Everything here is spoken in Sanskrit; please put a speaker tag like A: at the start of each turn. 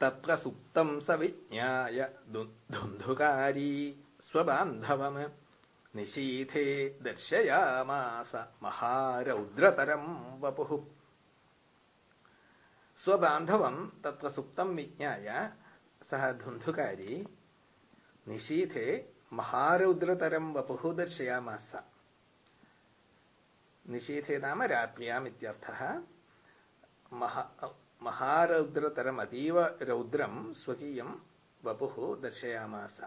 A: तत्र सुप्तम् स विज्ञाय धुन्धुकारी स्वबान्धवम्। निशीथे दर्शयामास महारौद्रतरम् वपुः। स्वबान्धवम् तत्र सुप्तम् विज्ञाय सः धुन्धुकारी निशीथे महारौद्रतरम् वपुः दर्शयामास। निशीथे नाम रात्र्याम् इत्यर्थः महारौद्रतरम् अतीव रौद्रम् स्वकीयम् वपुः दर्शयामास